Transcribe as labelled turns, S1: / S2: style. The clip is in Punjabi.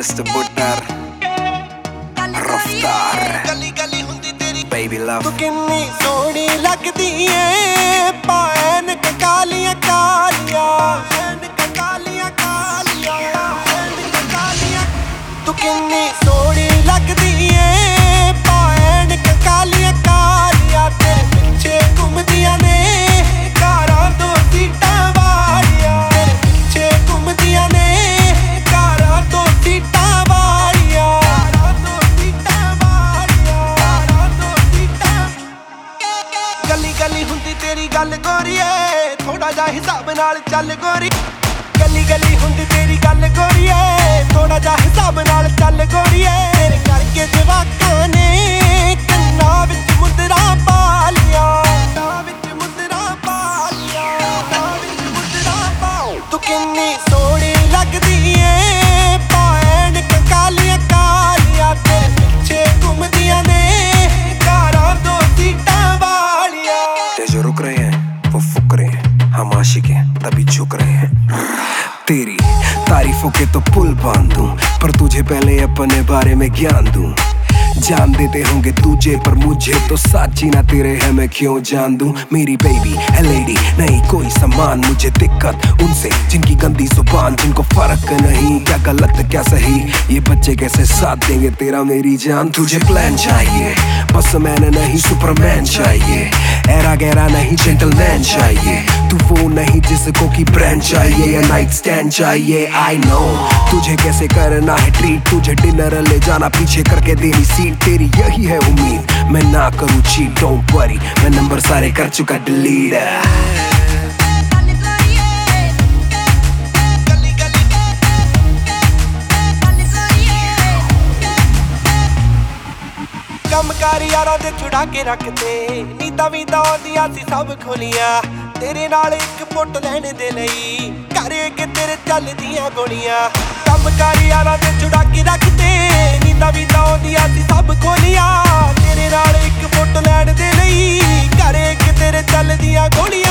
S1: Mr. Buttar ਰਫਤਾਰ
S2: ਗਲੀ ਗਲੀ ਹੁੰਦੀ ਤੇਰੀ
S1: baby love.
S2: ਤੂੰ ਕਿੰਨੀ ਸੋਹਣੀ ਲੱਗਦੀ ਏ। ਪਾਇਨ ਕਾਲੀਆਂ ਕਾਲੀਆਂ। ਕਾਲੀਆਂ ਕਾਲੀਆਂ। ਕਾਲੀਆਂ। ਤੂੰ ਕਿੰਨੀ ਸੋਹਣੀ ਲੱਗਦੀ ਏ। ਪਾਇਨ ਕਾਲੀਆਂ ਕਾਲੀਆਂ। ਗੱਲੀ ਹੁੰਦੀ ਤੇਰੀ ਗੱਲ ਗੋਰੀਏ ਥੋੜਾ ਜਿਹਾ ਹਿਸਾਬ ਨਾਲ ਚੱਲ ਗੋਰੀ। ਗੱਲੀ ਗੱਲੀ ਹੁੰਦੀ ਤੇਰੀ ਗੱਲ ਗੋਰੀਏ ਥੋੜਾ ਜਿਹਾ ਹਿਸਾਬ ਨਾਲ ਚੱਲ ਗੋਰੀਏ। ਤੇਰੇ ਕਰਕੇ ਜਵਾਕਾਂ ਨੇ ਕੰਨਾਂ ਵਿੱਚ ਮੁੰਦਰਾ ਪਾ ਲਿਆ ਕੰਨਾਂ ਵਿੱਚ ਮੁੰਦਰਾ ਪਾ ਲਿਆ ਕੰਨਾਂ ਵਿੱਚ ਮੁੰਦਰਾ ਪਾ ਤੂੰ ਕਿੰਨੀ ਸੋਹਣੀ ਲੱਗਦੀ
S1: आशिक हैं तभी झुक रहे हैं। तेरी तारीफों के तो पुल बाँध दूँ पर तुझे पहले अपने बारे में ज्ञान दूँ। जान देते होंगे तुझे, पर मुझे तो साची ना तेरे है, मैं क्यों जान दूँ? मेरी बेबी है लेडी नहीं कोई समान मुझे दिक्कत उनसे, जिनकी गंदी ज़ुबान, जिनको फ़र्क नहीं, क्या गलत, क्या सही? ये बच्चे कैसे साथ देंगे तेरा मेरी जान? तुझे प्लान चाहिए। बस मैंने नहीं, सुपरमैन चाहिए। एरा गहरा नहीं, जेंटलमैन चाहिए। तू वो नहीं जिसको की ब्रांड चाहिए, या नाइट स्टैंड चाहिए। आई नो तुझे कैसे करना है ट्रीट तुझे डिनर ले जाना, पीछे करके देनी सीट तेरी यही है उम्मीद, मैं ना करूँ चीट डोंट वरी मैं नंबर सारे कर चुका डिलीट
S2: ਕੰਮਕਾਰ ਯਾਰਾਂ ਦੇ ਛੁਡਾ ਕੇ ਰੱਖਦੇ। ਨੀਂਦਾਂ ਵੀ ਆਉਂਦੀਆਂ ਸੀ ਸਭ ਖੋਲੀਆਂ। ਤੇਰੇ ਨਾਲ ਇੱਕ ਫੁੱਟ ਲੈਣ ਦੇ ਲਈ ਘਰੇ ਕਿ ਤੇਰੇ ਚੱਲਦੀਆਂ ਗੋਲੀਆਂ। ਕੰਮਕਾਰ ਯਾਰਾਂ ਦੇ ਛੁਡਾ ਕੇ ਰੱਖਦੇ। ਨੀਂਦਾਂ ਵੀ ਆਉਂਦੀਆਂ ਸੀ ਸਭ ਖੋਲੀਆਂ। ਤੇਰੇ ਨਾਲ ਇੱਕ ਫੁੱਟ ਲੈਣ ਦੇ ਲਈ ਘਰੇ ਕਿ ਤੇਰੇ ਚੱਲਦੀਆਂ ਗੋਲੀਆਂ।